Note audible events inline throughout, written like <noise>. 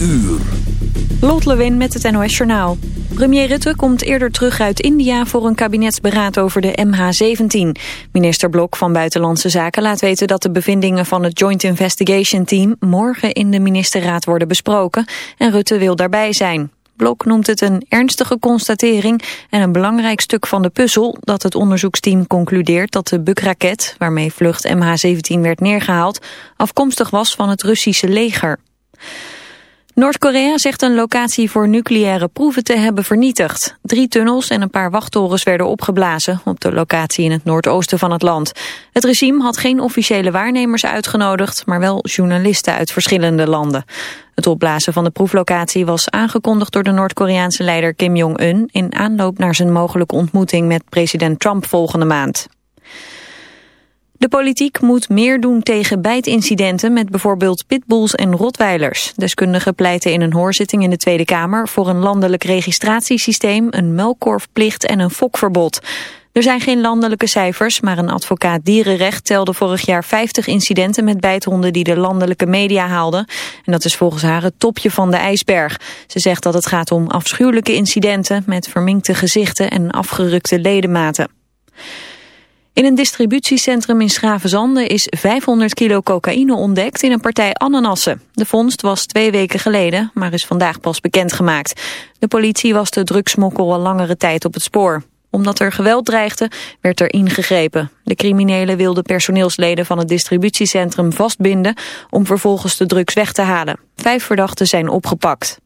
uur. Lot Lewin met het NOS Journaal. Premier Rutte komt eerder terug uit India voor een kabinetsberaad over de MH17. Minister Blok van Buitenlandse Zaken laat weten dat de bevindingen van het Joint Investigation Team morgen in de ministerraad worden besproken en Rutte wil daarbij zijn. Blok noemt het een ernstige constatering en een belangrijk stuk van de puzzel dat het onderzoeksteam concludeert dat de bukraket, waarmee vlucht MH17 werd neergehaald, afkomstig was van het Russische leger. Noord-Korea zegt een locatie voor nucleaire proeven te hebben vernietigd. Drie tunnels en een paar wachttorens werden opgeblazen op de locatie in het noordoosten van het land. Het regime had geen officiële waarnemers uitgenodigd, maar wel journalisten uit verschillende landen. Het opblazen van de proeflocatie was aangekondigd door de Noord-Koreaanse leider Kim Jong-un in aanloop naar zijn mogelijke ontmoeting met president Trump volgende maand. De politiek moet meer doen tegen bijtincidenten met bijvoorbeeld pitbulls en rotweilers. Deskundigen pleiten in een hoorzitting in de Tweede Kamer voor een landelijk registratiesysteem, een melkkorfplicht en een fokverbod. Er zijn geen landelijke cijfers, maar een advocaat dierenrecht telde vorig jaar 50 incidenten met bijthonden die de landelijke media haalden. En dat is volgens haar het topje van de ijsberg. Ze zegt dat het gaat om afschuwelijke incidenten met verminkte gezichten en afgerukte ledematen. In een distributiecentrum in Schravenzande is 500 kilo cocaïne ontdekt in een partij ananassen. De vondst was twee weken geleden, maar is vandaag pas bekendgemaakt. De politie was de drugsmokkel al langere tijd op het spoor. Omdat er geweld dreigde, werd er ingegrepen. De criminelen wilden personeelsleden van het distributiecentrum vastbinden... om vervolgens de drugs weg te halen. Vijf verdachten zijn opgepakt.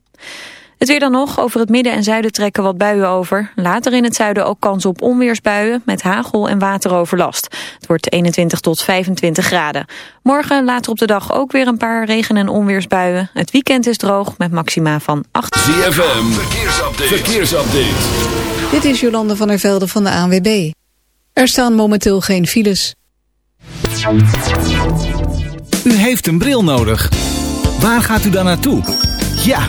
Het weer dan nog. Over het midden en zuiden trekken wat buien over. Later in het zuiden ook kans op onweersbuien met hagel en wateroverlast. Het wordt 21 tot 25 graden. Morgen later op de dag ook weer een paar regen- en onweersbuien. Het weekend is droog met maxima van 8. ZFM, verkeersupdate. verkeersupdate. Dit is Jolande van der Velde van de ANWB. Er staan momenteel geen files. U heeft een bril nodig. Waar gaat u dan naartoe? Ja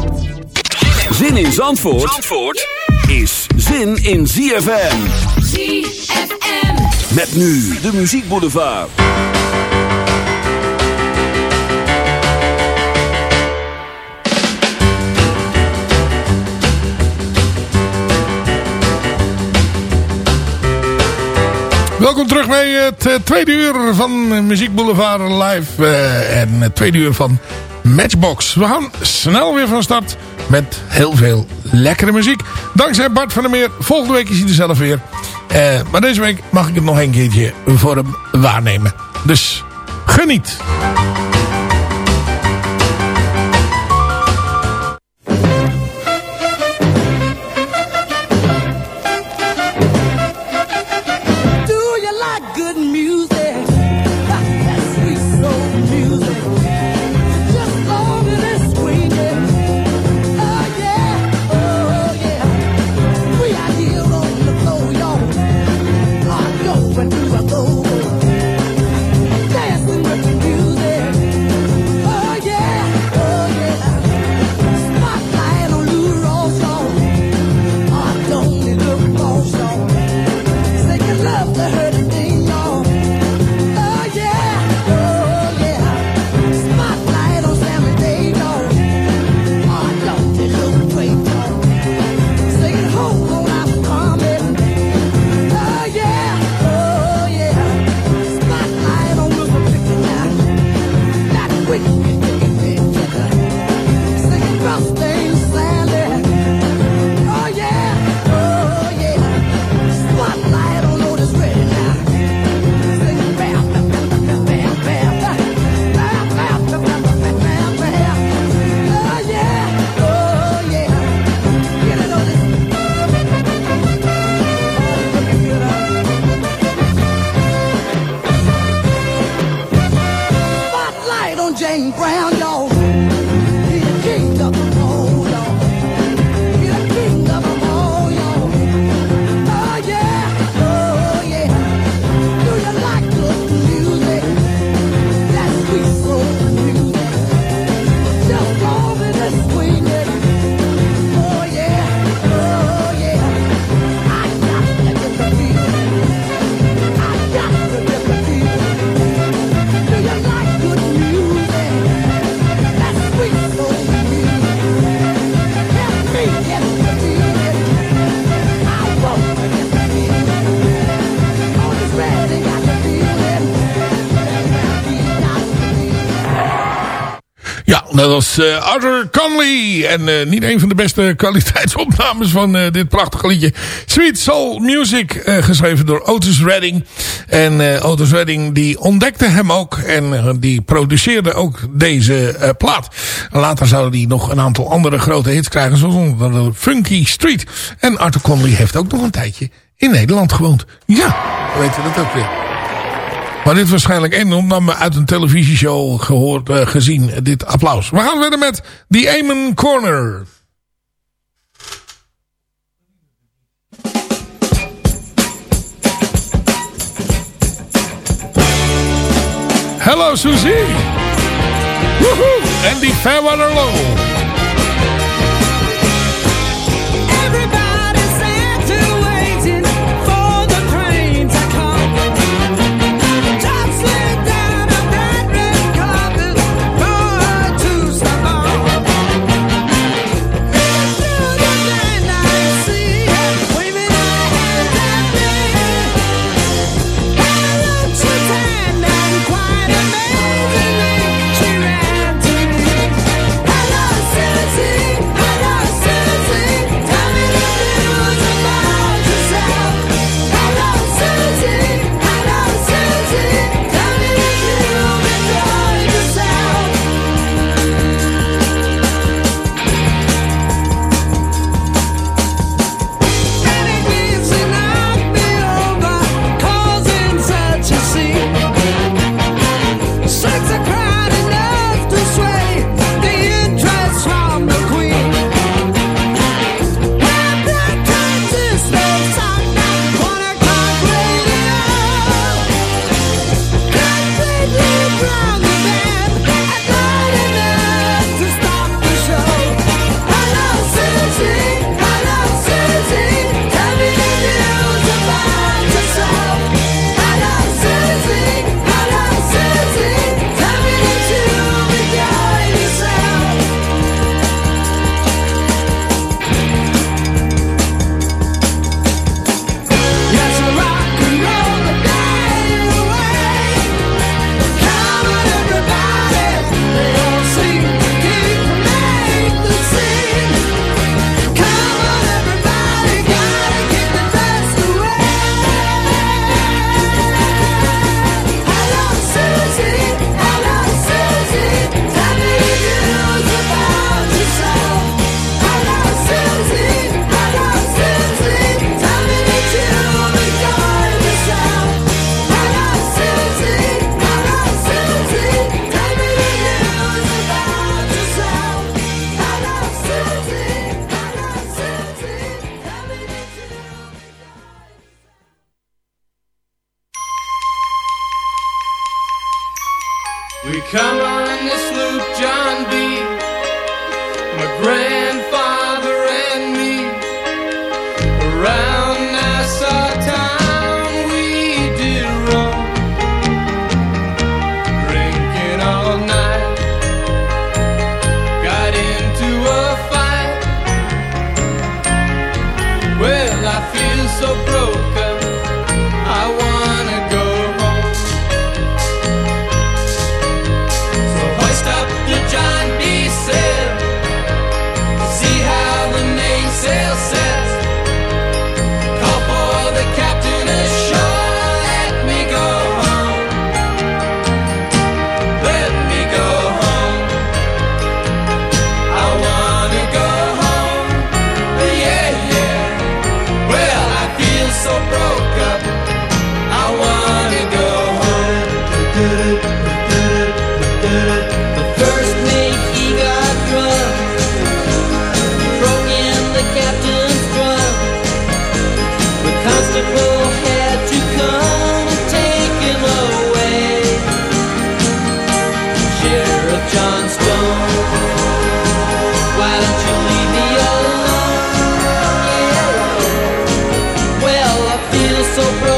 Zin in Zandvoort, Zandvoort is zin in ZFM. ZFM. Met nu de Muziek Boulevard. Welkom terug bij het uh, tweede uur van Muziek Boulevard Live. Uh, en het tweede uur van Matchbox. We gaan snel weer van start met heel veel lekkere muziek. Dankzij Bart van der Meer. Volgende week is hij er zelf weer. Uh, maar deze week mag ik het nog een keertje voor hem waarnemen. Dus geniet. Was uh, Arthur Conley. En uh, niet een van de beste <laughs> kwaliteitsopnames van uh, dit prachtige liedje. Sweet Soul Music. geschreven door Otis Redding. En Otis Redding die ontdekte hem ook. En die produceerde ook deze plaat. Later zouden die nog een aantal andere grote hits krijgen. Zoals Funky Street. En Arthur Conley heeft ook nog een tijdje in Nederland gewoond. Ja, weten dat ook weer. Maar dit waarschijnlijk één opname uit een televisieshow gehoord, uh, gezien, dit applaus. We gaan verder met The Amen Corner. Hello Susie. Woehoe. En die Fairweather Low. so bright.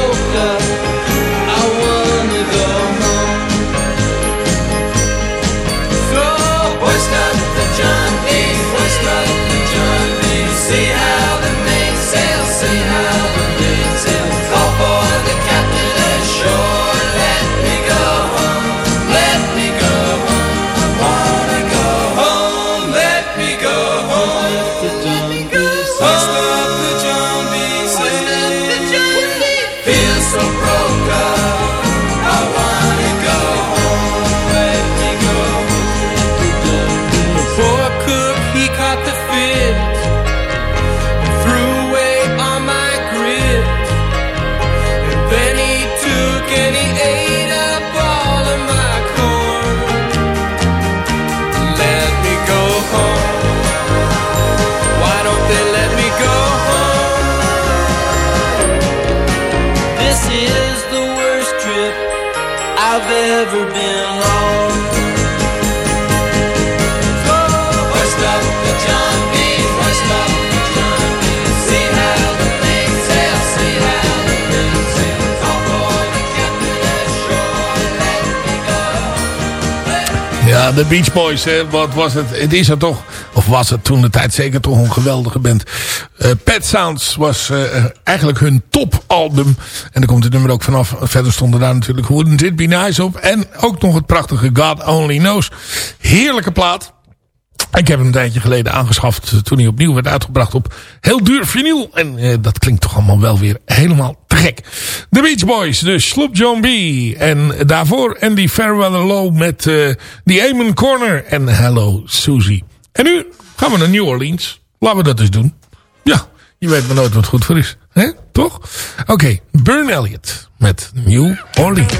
De Beach Boys, hè. wat was het? Het is er toch, of was het toen de tijd zeker toch een geweldige band. Eh, Pet Sounds was eh, eigenlijk hun topalbum. En daar komt het nummer ook vanaf. Verder stonden daar natuurlijk Wouldn't It Be Nice op. En ook nog het prachtige God Only Knows. Heerlijke plaat. Ik heb hem een tijdje geleden aangeschaft toen hij opnieuw werd uitgebracht op heel duur vinyl. En eh, dat klinkt toch allemaal wel weer helemaal te gek. The Beach Boys, dus Sloop John B. En daarvoor Andy Fairweather Low met eh The Amen Corner en Hello Susie. En nu gaan we naar New Orleans. Laten we dat eens doen. Ja, je weet maar nooit wat goed voor is. hè? Toch? Oké, Burn Elliott met New Orleans.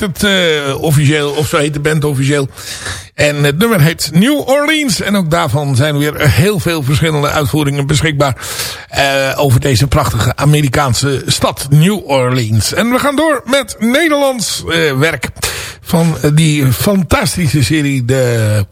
Het eh, officieel, of zo heet de band officieel. En het nummer heet New Orleans. En ook daarvan zijn weer heel veel verschillende uitvoeringen beschikbaar. eh, over deze prachtige Amerikaanse stad New Orleans. En we gaan door met Nederlands eh, werk. Van die fantastische serie. De...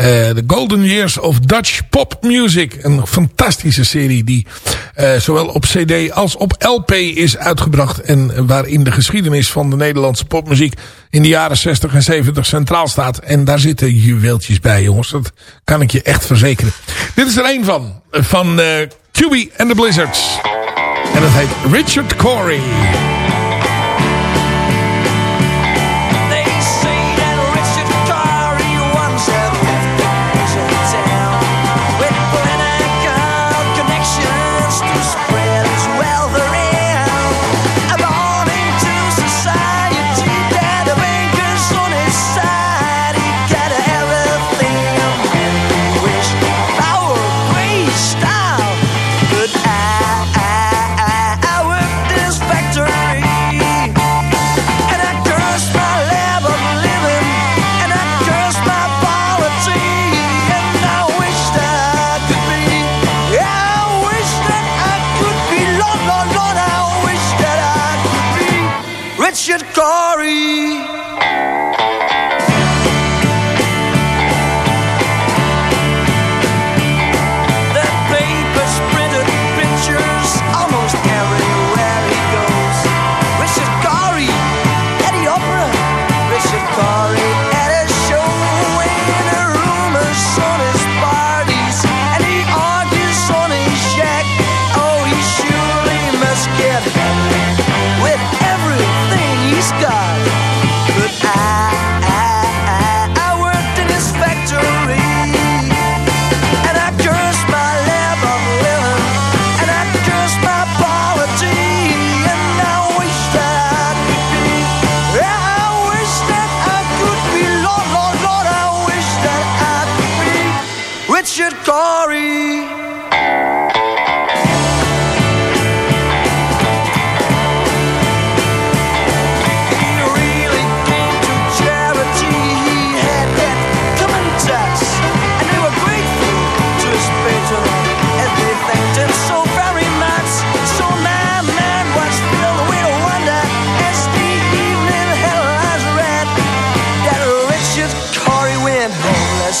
eh, The Golden Years of Dutch Pop Music. Een fantastische serie die eh, zowel op cd als op LP is uitgebracht. En waarin de geschiedenis van de Nederlandse popmuziek in de jaren 60 en 70 centraal staat. En daar zitten juweeltjes bij jongens. Dat kan ik je echt verzekeren. Dit is er een van. Van eh QB and the Blizzards. En dat heet Richard Corey.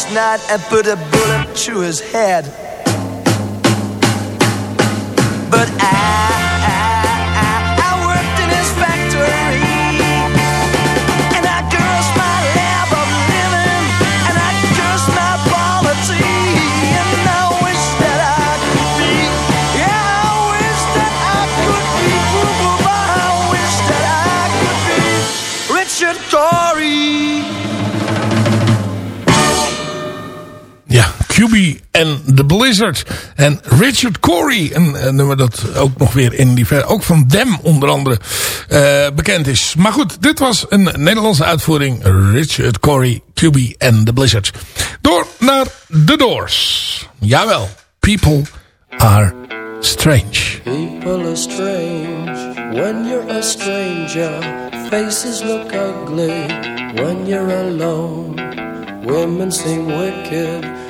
Last night and put a bullet through his head. But I, en The Blizzard. En Richard Corey, een, een nummer dat ook nog weer in die ook van Dem onder andere eh, bekend is. Maar goed, dit was een Nederlandse uitvoering. Richard Corey, QB en The Blizzard. Door naar The Doors. Jawel, People Are Strange. People are strange when you're a stranger. Faces look ugly when you're alone. Women seem wicked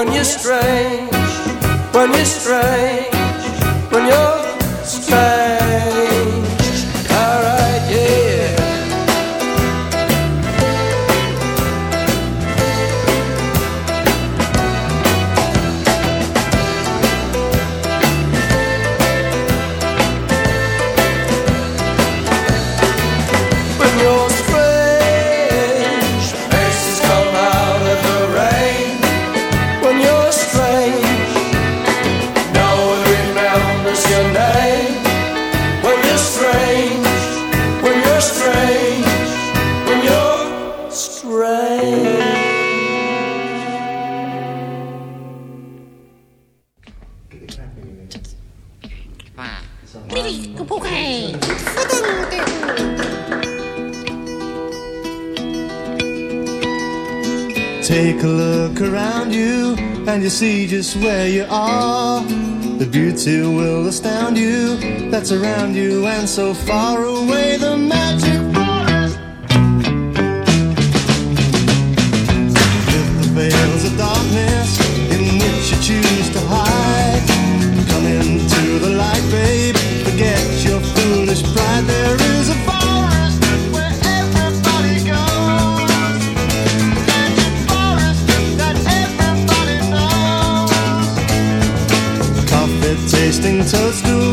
When you're strange, when you're strange, when you're just where you are. The beauty will astound you that's around you and so far away the magic those doors.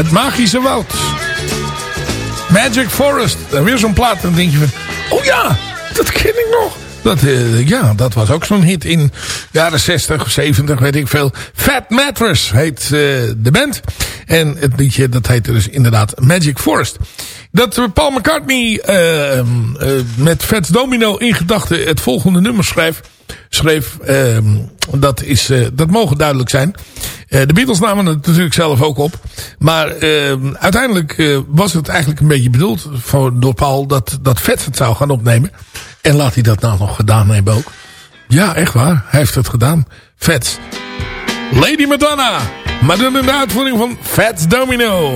Het magische woud. Magic Forest. En weer zo'n plaat. Dan denk je van... Oh ja, dat ken ik nog. Dat, eh, ja, dat was ook zo'n hit in jaren 60, 70, weet ik veel. Fat Mattress heet eh, de band. En het liedje, dat heette dus inderdaad Magic Forest. Dat Paul McCartney eh, met Fats Domino in gedachten het volgende nummer schreef... schreef dat, is, dat mogen duidelijk zijn. Eh, de Beatles namen het natuurlijk zelf ook op. Maar ehm, uiteindelijk eh, was het eigenlijk een beetje bedoeld voor, door Paul... Dat, dat Fats het zou gaan opnemen. En laat hij dat nou nog gedaan hebben ook. Ja, echt waar. Hij heeft het gedaan. Fats. Lady Madonna. Maar dan in uitvoering van Fats Domino.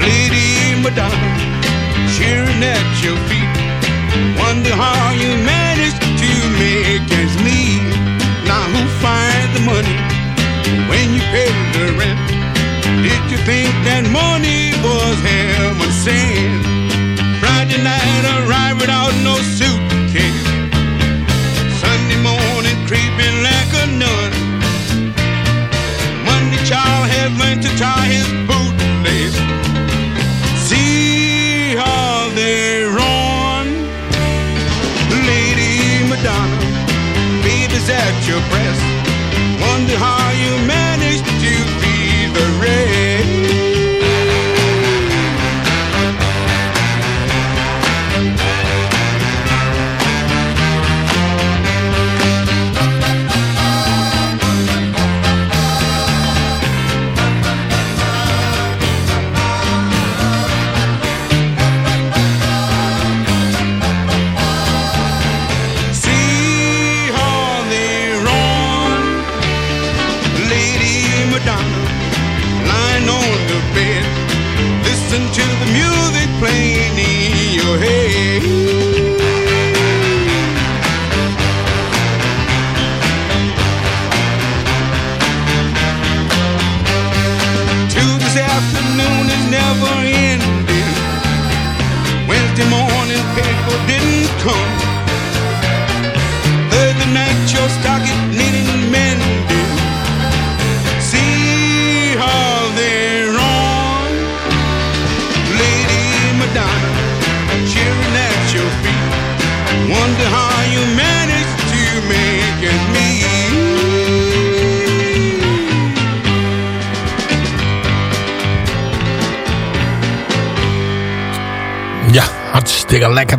Lady Madonna, cheering at your feet. Wonder how you rent? Did you think that money was heaven sent? Friday night arrived without no suitcase. Sunday morning creeping like a nun. Monday child has learned to tie his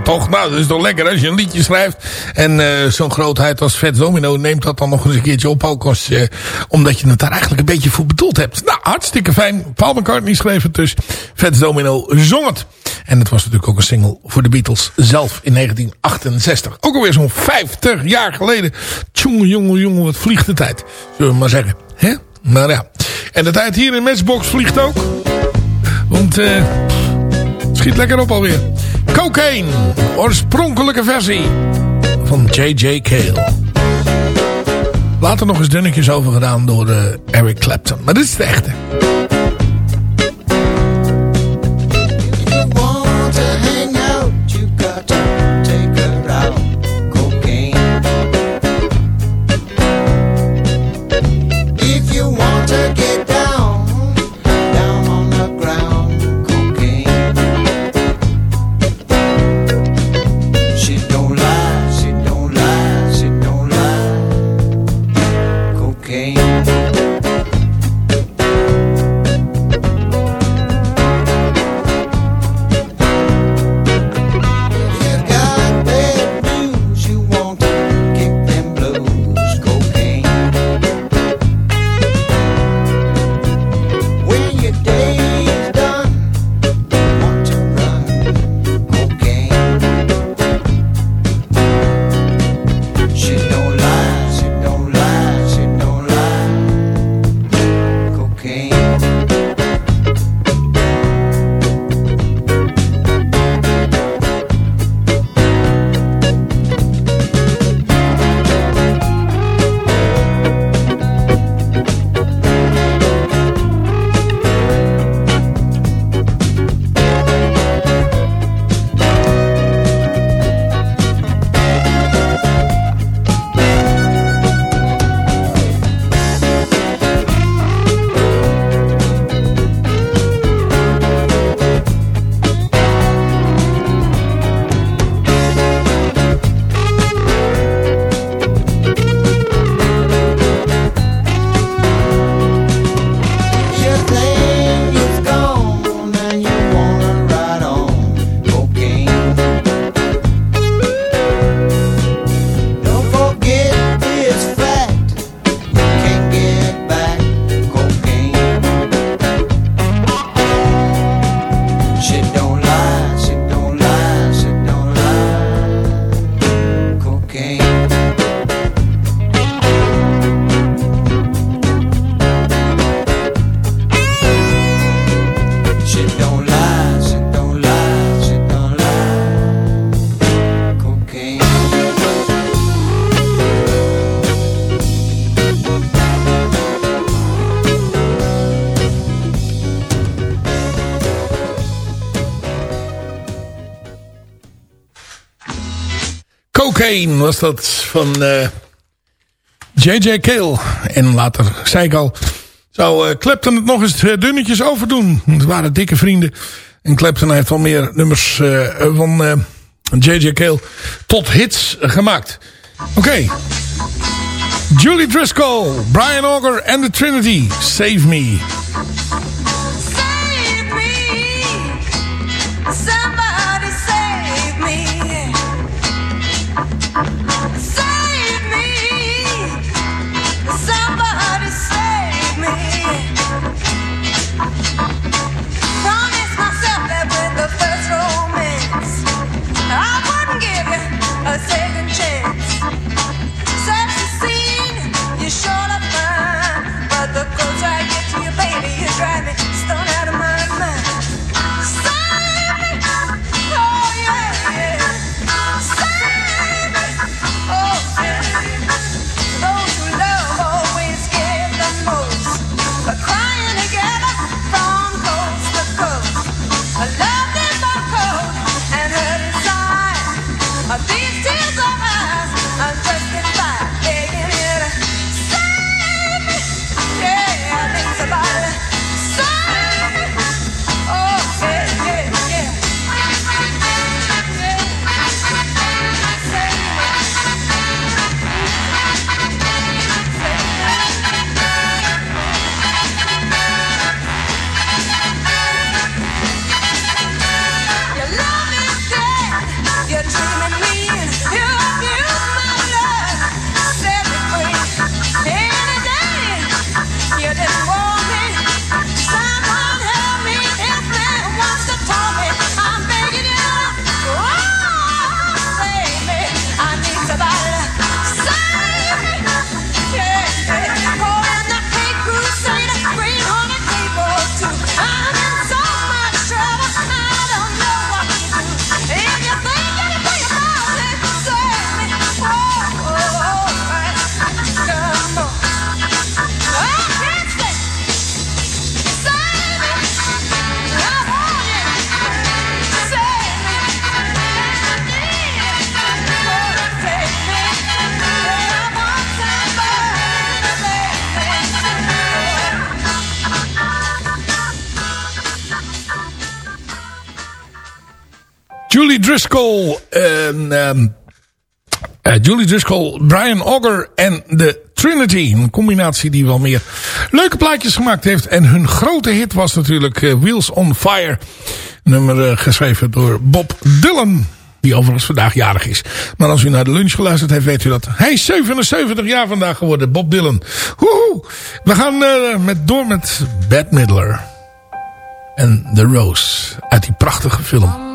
toch? Nou, dat is toch lekker als je een liedje schrijft. En eh, zo'n grootheid als Fats Domino neemt dat dan nog eens een keertje op. Ook als, omdat je het daar eigenlijk een beetje voor bedoeld hebt. Nou, hartstikke fijn. Paul McCartney schreef het dus. Fats Domino zong het. En het was natuurlijk ook een single voor de Beatles zelf in 1968. Ook alweer zo'n 50 jaar geleden. Tjonge, jonge, jonge, wat vliegt de tijd. Zullen we maar zeggen. hè? Maar ja. En de tijd hier in Matchbox vliegt ook. Want... eh Schiet lekker op alweer. Cocaine. Oorspronkelijke versie. Van J.J. Cale. Later nog eens dunnetjes over gedaan door eh, Eric Clapton. Maar dit is de echte. was dat van eh, J.J. Kale. En later, zei ik al, zou uh, Clapton het nog eens dunnetjes overdoen. Het waren dikke vrienden. En Clapton heeft al meer nummers eh, van J.J. Cale tot hits gemaakt. Oké. Julie Driscoll, Brian Auger en The Trinity. Save me. Save me. Somebody Driscoll. Ehm, ehm, eh, Julie Driscoll, Brian Auger en de Trinity. Een combinatie die wel meer leuke plaatjes gemaakt heeft. En hun grote hit was natuurlijk eh, Wheels on Fire. Nummer eh, geschreven door Bob Dylan. Die overigens vandaag jarig is. Maar als u naar de lunch geluisterd heeft, weet u dat. Hij 77 jaar vandaag geworden, Bob Dylan. We gaan met, door met Bad Middler En The Rose. Uit die prachtige film.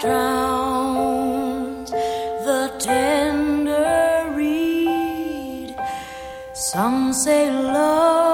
drowns the tender reed. Some say love.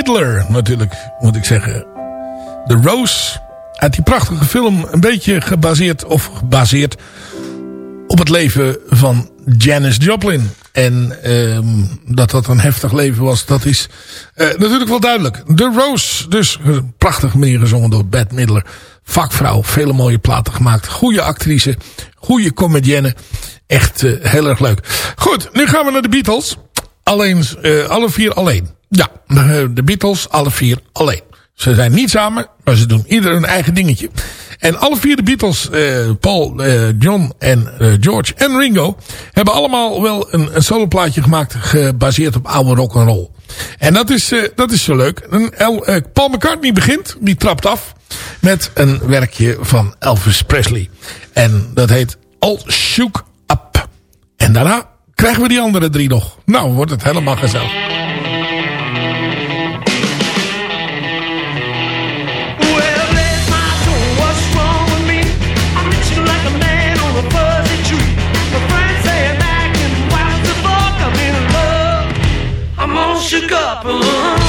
Midler natuurlijk, moet ik zeggen. The Rose, uit die prachtige film, een beetje gebaseerd, of gebaseerd op het leven van Janis Joplin. En ehm, dat dat een heftig leven was, dat is eh, natuurlijk wel duidelijk. The Rose, dus prachtig manier gezongen door Bette Midler. Vakvrouw, vele mooie platen gemaakt. Goede actrice, goede comedienne. Echt eh, heel erg leuk. Goed, nu gaan we naar de Beatles. Alleen, eh, alle vier alleen. Ja, de Beatles, alle vier alleen. Ze zijn niet samen, maar ze doen ieder hun eigen dingetje. En alle vier de Beatles, eh, Paul, eh, John en eh, George en Ringo... hebben allemaal wel een, een soloplaatje gemaakt gebaseerd op oude rock'n'roll. En dat is, eh, dat is zo leuk. Eh, Paul McCartney begint, die trapt af... met een werkje van Elvis Presley. En dat heet All Shook Up. En daarna krijgen we die andere drie nog. Nou, wordt het helemaal gezellig. All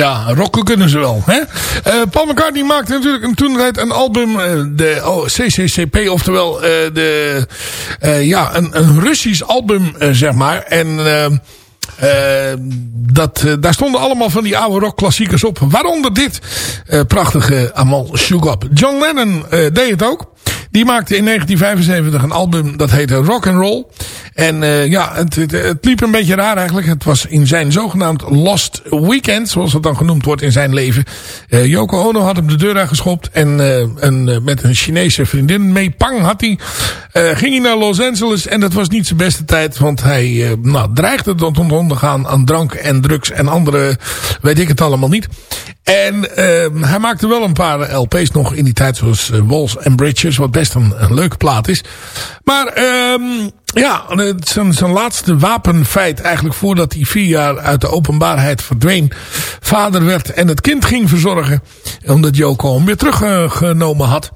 Ja, rocken kunnen ze wel. Hè? Eh, Paul McCartney maakte natuurlijk een toen tijd een album, eh, de oh, CCCP, oftewel eh, de, ja, een, een Russisch album, zeg maar. En dat, daar stonden allemaal van die oude rockklassiekers op. Waaronder dit prachtige Amal Shugab. John Lennon deed het ook. Die maakte in 1975 een album dat heette Rock and Roll. En uh, ja, het, het, liep een beetje raar eigenlijk. Het was in zijn zogenaamd Lost Weekend, zoals het dan genoemd wordt in zijn leven. Uh, Yoko Ono had hem de deur uitgeschopt. En een, met een Chinese vriendin, Mei Pang, had hij, ging hij naar Los Angeles. En dat was niet zijn beste tijd, want hij nou, dreigde tot ondergaan aan drank en drugs en andere, weet ik het allemaal niet. En hij maakte wel een paar LP's nog in die tijd, zoals Walls and Bridges, wat best een, een leuke plaat is. Maar um, ja, zijn, zijn laatste wapenfeit eigenlijk voordat hij vier jaar uit de openbaarheid verdween. Vader werd en het kind ging verzorgen. Omdat Joko hem weer teruggenomen had.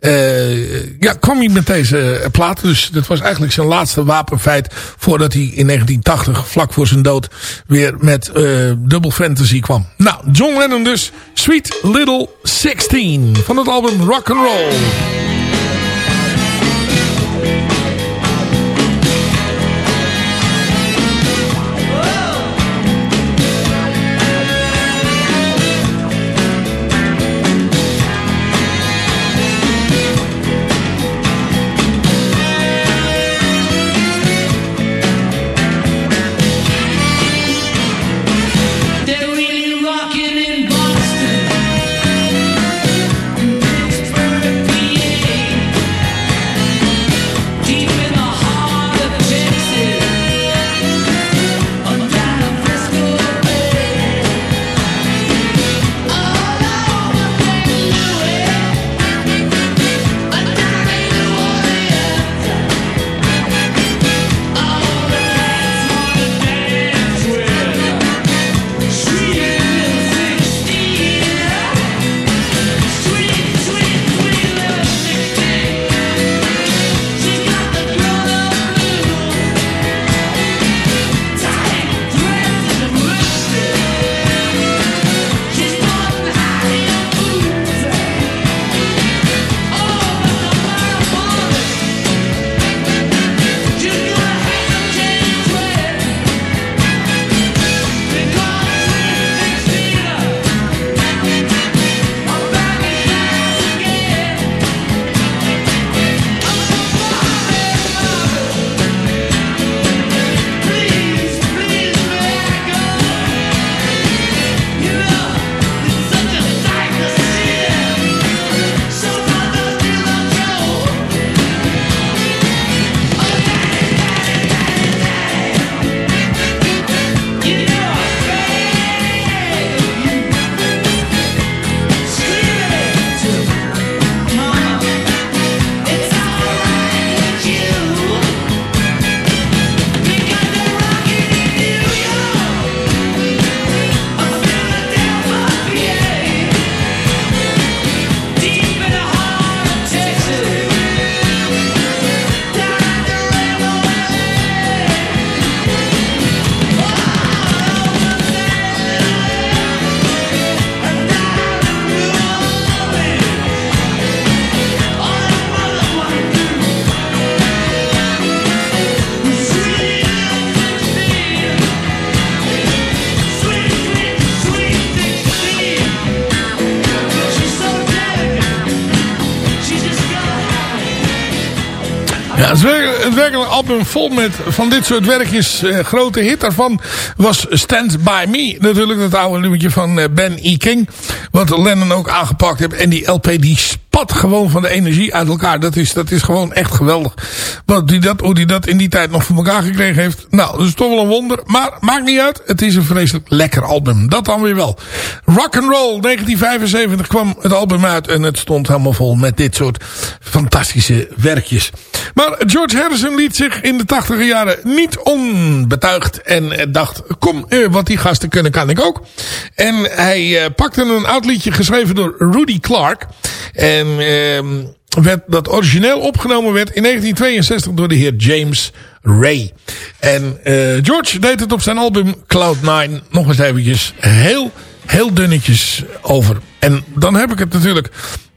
Uh, ja, kwam hij met deze plaat. Dus dat was eigenlijk zijn laatste wapenfeit. Voordat hij in 1980, vlak voor zijn dood, weer met uh, Double Fantasy kwam. Nou, John Lennon dus. Sweet Little 16 van het album Rock and Roll. Vol met van dit soort werkjes. Uh, grote hit daarvan was Stand By Me. Natuurlijk dat oude nummertje van uh, Ben E. King. Wat Lennon ook aangepakt heeft. En die LP die spat gewoon van de energie uit elkaar. Dat is, dat is gewoon echt geweldig. Wat die dat, hoe hij dat in die tijd nog voor elkaar gekregen heeft. Nou, dat is toch wel een wonder. Maar maakt niet uit. Het is een vreselijk lekker album. Dat dan weer wel. Rock and Roll 1975 kwam het album uit. En het stond helemaal vol met dit soort fantastische werkjes. Maar George Harrison liet zich in de tachtige jaren niet onbetuigd. En dacht, kom, eh, wat die gasten kunnen kan ik ook. En hij eh, pakte een oud liedje geschreven door Rudy Clark. En eh, werd, dat origineel opgenomen werd in 1962 door de heer James Ray. En uh, George deed het op zijn album Cloud9 nog eens eventjes heel, heel dunnetjes over. En dan heb ik het natuurlijk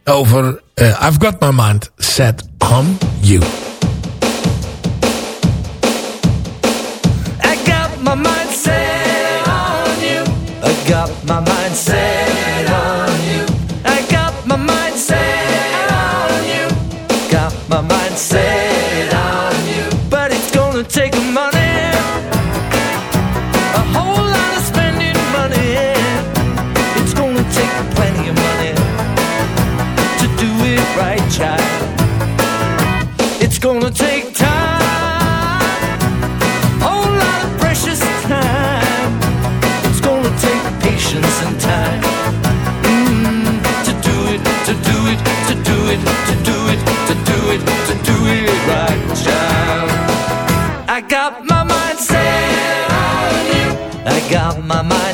over uh, I've Got My Mind Set On You. I got my mind set on you. I got my mind set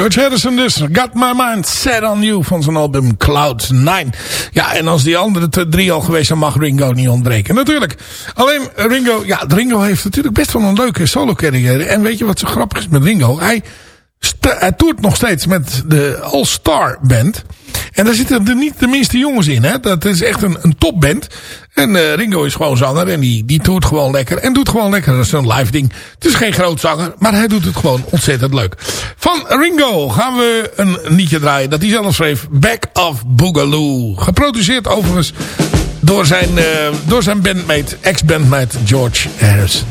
George Harrison dus. Got My Mind Set On You van zijn album Cloud 9. Ja, en als die andere drie al geweest zijn, mag Ringo niet ontbreken. Natuurlijk. Alleen Ringo, ja, Ringo heeft natuurlijk best wel een leuke solo carrière. En weet je wat zo grappig is met Ringo? Hij, hij toert nog steeds met de All Star Band. En daar zitten er niet de minste jongens in. Hè? Dat is echt een, een topband. En uh, Ringo is gewoon zanger en die, die toert gewoon lekker. En doet gewoon lekker. Dat is een live ding. Het is geen groot zanger, maar hij doet het gewoon ontzettend leuk. Van Ringo gaan we een nietje draaien dat hij zelf schreef. Back of Boogaloo. Geproduceerd overigens door zijn, uh, door zijn bandmate, ex-bandmate George Harrison.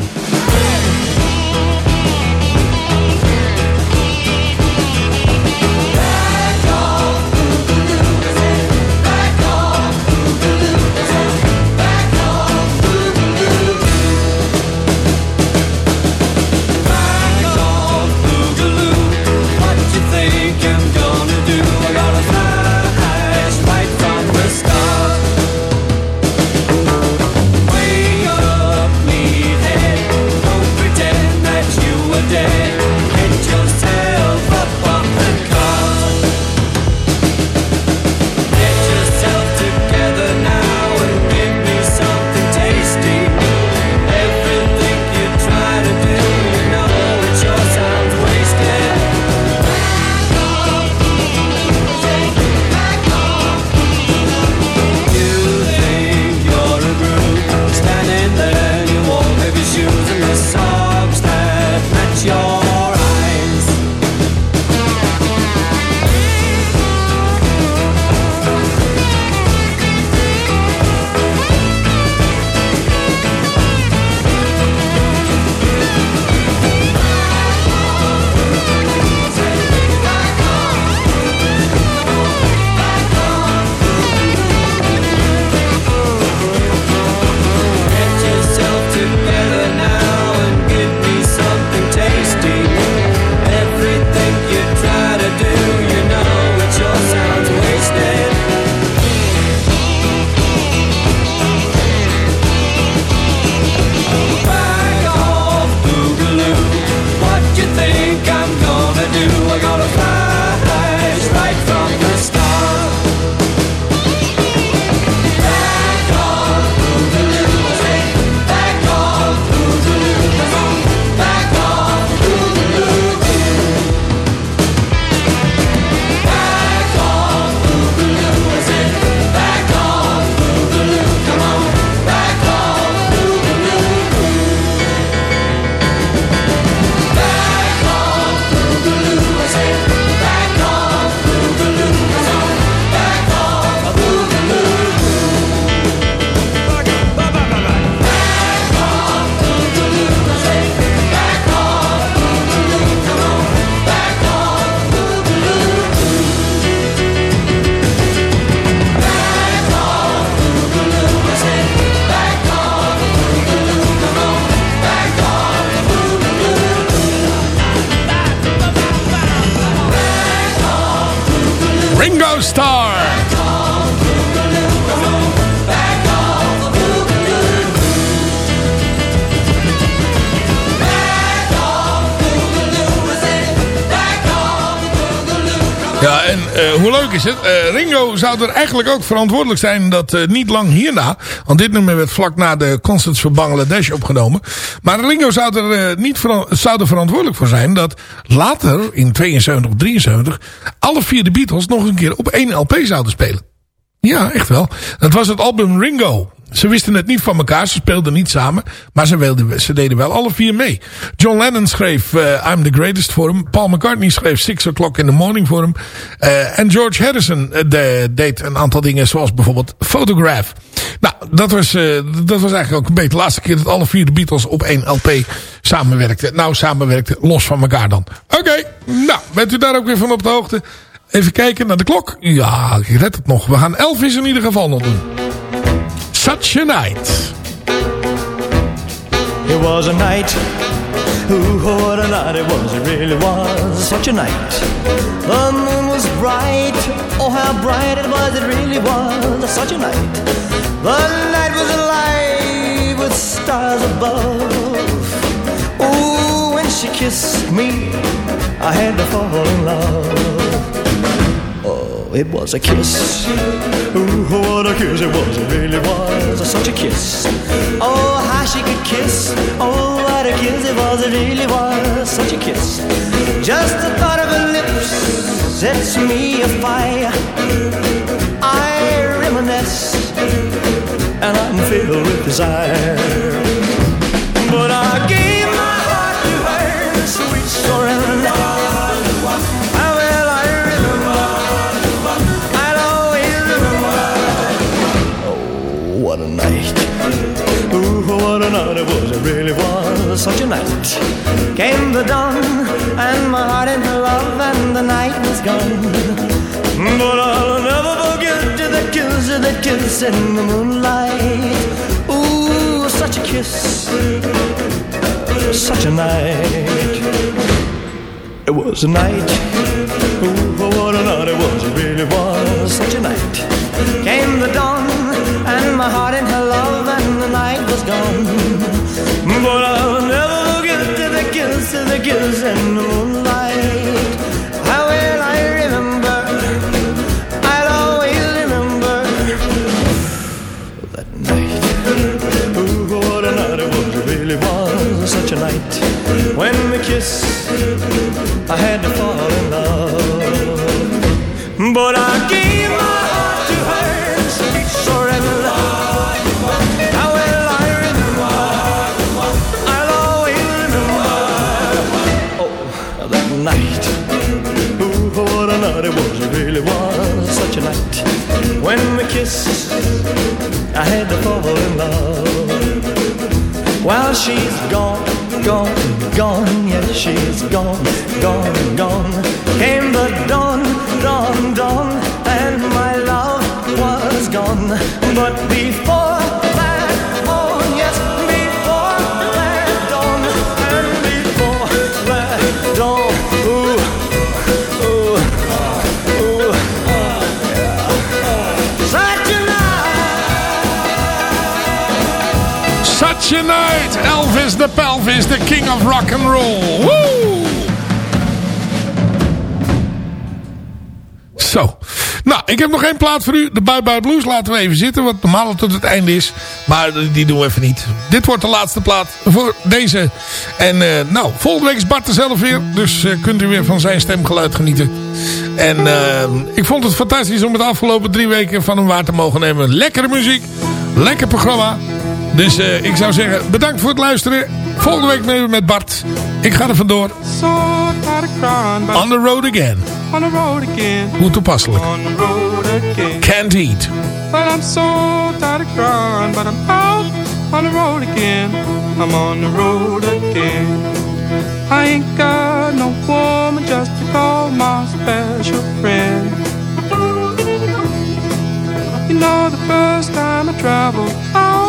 Ringo Starr. Eh, hoe leuk is het? Eh, Ringo zou er eigenlijk ook verantwoordelijk zijn dat eh, niet lang hierna... want dit nummer werd vlak na de Concerts voor Bangladesh opgenomen... maar Ringo zou er, niet zou er verantwoordelijk voor zijn... dat later, in 72 of 73... alle vier de Beatles nog een keer op één LP zouden spelen. Ja, echt wel. Dat was het album Ringo. Ze wisten het niet van elkaar, ze speelden niet samen. Maar ze, wilden, ze deden wel alle vier mee. John Lennon schreef uh, I'm the Greatest voor hem. Paul McCartney schreef Six O'Clock in the Morning voor hem. Uh, en George Harrison uh, de, deed een aantal dingen zoals bijvoorbeeld Photograph. Nou, dat was, dat was eigenlijk ook een beetje de laatste keer dat alle vier de Beatles op één LP samenwerkten. Nou, samenwerkten, los van elkaar dan. Oké, nou, bent u daar ook weer van op de hoogte? Even kijken naar de klok. Ja, ik red het nog. We gaan Elvis in ieder geval nog doen. Such a night. It was a night. Ooh, what a night it was. It really was such a night. The moon was bright. Oh, how bright it was. It really was such a night. The night was alive with stars above. Ooh, when she kissed me, I had to fall in love. Oh, it was a kiss. Ooh, what a kiss it was. It really was such a kiss. Oh, how she could kiss. Oh, what a kiss it was. It really was such a kiss. Just the thought of her lips sets me afire. I reminisce and I'm filled with desire. But I such a night. Came the dawn, and my heart into love, and the night was gone. But I'll never forget the kiss, the kiss in the moonlight. Ooh, such a kiss, such a night. It was a night. Ooh, oh, what a night it was. It really was such a night. Came the dawn, and my heart in her love, and the night was gone. But the kiss in the moonlight. How well I remember. I'll always remember that night. Ooh, what a night it was. Really was such a night. When we kissed, I had to fall Kissed, I had to fall in love. While she's gone, gone, gone, yeah, she's gone, gone, gone. Came the dawn, dawn, dawn, and my love was gone. But before Elvis the Pelvis, the king of rock and roll. Zo. Nou, ik heb nog één plaat voor u. De Bye Bye Blues laten we even zitten. Wat normaal tot het einde is. Maar die doen we even niet. Dit wordt de laatste plaat voor deze. En eh, nou, volgende week is Bart er zelf weer. Dus eh, kunt u weer van zijn stemgeluid genieten. En eh, ik vond het fantastisch om het afgelopen drie weken van hem waar te mogen nemen. Lekkere muziek. Lekker programma. Dus eh, ik zou zeggen, bedankt voor het luisteren. Volgende week weer met Bart. Ik ga er vandoor. On the road again. on the road again. Hoe toepasselijk. On the road again. Can't eat. But I'm so tired of crying, but I'm out on the road again. I'm on the road again. I ain't got no woman just to call my special friend. You know the first time I traveled out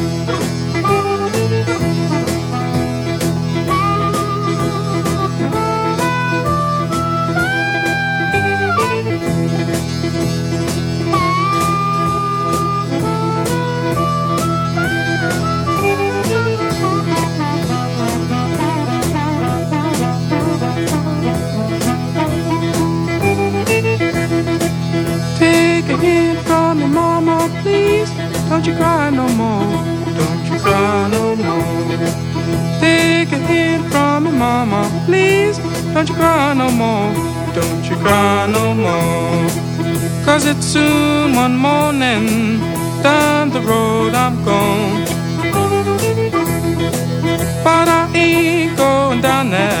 Soon one morning. Down the road I'm gone. But I ain't going down that